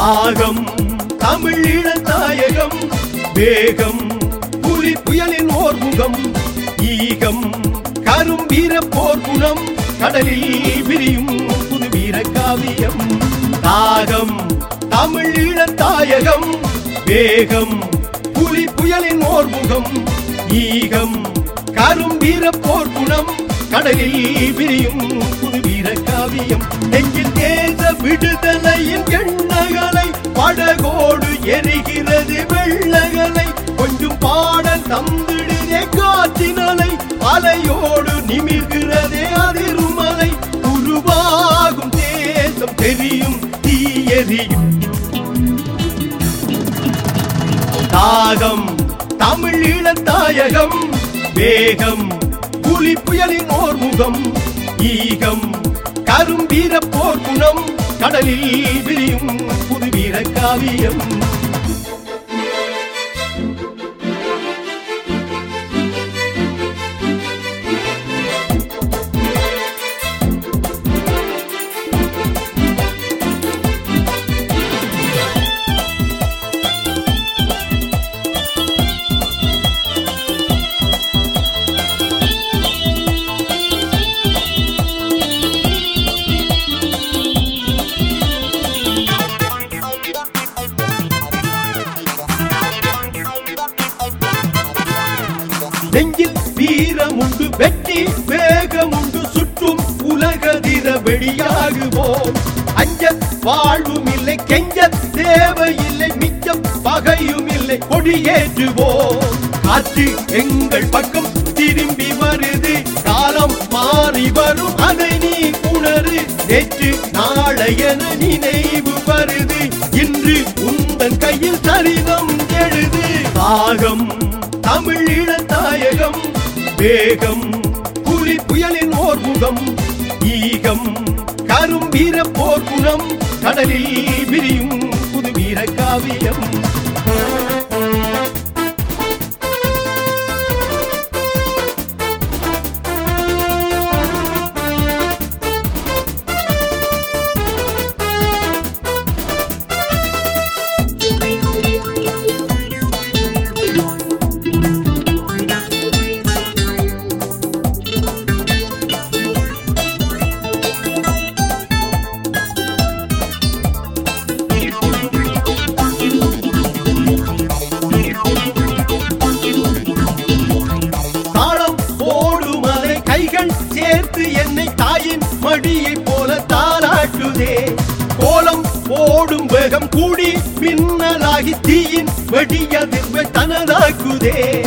தாகம் தமிழீழ தாயகம் வேகம் புலி புயலின் ஓர்முகம் ஈகம் கரும் வீர போர் குணம் கடலில் விரியும் புது வீர காவியம். தாகம் தமிழீழ தாயகம் வேகம் புலி புயலின் ஓர்முகம் ஈகம் கரும் வீர போர் குணம் கடலில் விரியும் புது வீர காவியம். நெஞ்சில் தேச விடுதலையின் எண்ணகலை படகோடு வெள்ளகலை கொஞ்சம் பாடல் தந்திடுதே காற்றினலை. அலையோடு நிமிர்கிறதே அதிருமலை. உருவாகும் தேசம் தெரியும் தீயறியும். தாகம் தமிழீழ தாயகம் வேகம் புலி புயலின் ஓர்முகம். ஈகம் கரும்பீர போர்க்குணம். கடலில் விரியும் புது வீர காவியம். நெஞ்சில் வீரமுண்டு வெற்றி வேகமுண்டு சுற்றும் உலகதிர வெளியாகுவோம் அஞ்ச வாழ்வும் இல்லை கெஞ்ச தேவையில்லை மிச்சம் பகையும் இல்லை கொடியேற்றுவோம். காற்று எங்கள் பக்கம் திரும்பி வருது காலம் மாறி வரும் அதை நீ உணரு. நேற்று நாளையென நினைவு வருது இன்று உந்தன் கையில் சரிதம் எழுது. தாகம் தமிழ் வேகம் புலி புயலின் ஓர் முகம் ஈகம் கரும் வீர போர் குணம் கடலில் விரியும் புது வீர காவியம். மடியை போல தாளாட்டுதே கோலம் ஓடும் வேகம் கூடி மின்னலாகி தீயின் வெடியதிர்வை தனதாக்குதே.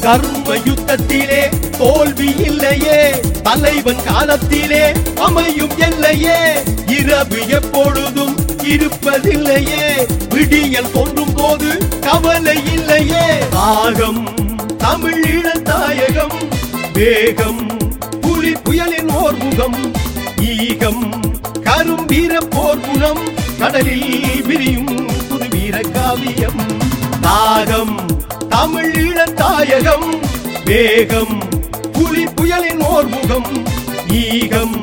கர்ம யுத்தத்திலே தோல்வி இல்லையே. தலைவன் காலத்திலே அமையும் எல்லையே. இரவு எப்பொழுதும் இருப்பதில்லையே. விடியல் தோன்றும் போது கவலை இல்லையே. ஆகம் தமிழ் தாயகம் வேகம் புலி புயலின் ஓர்முகம் ஈகம் கரும் வீர போர் குணம் கடலில் விரியும் புது வீர காவியம். தாகம் தமிழ் இளந்தாயகம் வேகம் புலி புயலின் ஓர்முகம். ஈகம்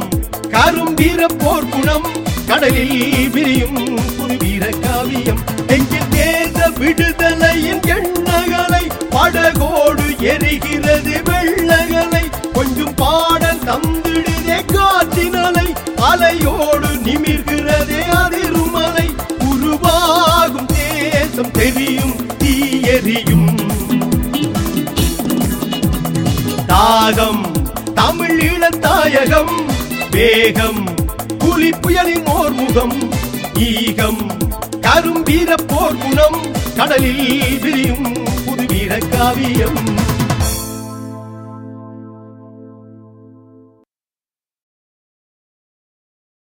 கரும் வீர போர் குணம் கடலில் விரியும் புது வீர காவியம். நெஞ்சில் தேச விடுதலையின் எண்ணகலை படகோடு எரிகிறது வெள்ளகலை அலையோடு நிமிர்கிறதே அதிருமலை உருவாகும் தேசம் தெரியும் தீயறியும். தாகம் தமிழீழ தாயகம் வேகம் புலி புயலின் ஓர்முகம் ஈகம் கரும்பீர போர் குணம் கடலில் விரியும் புது வீர காவியம்.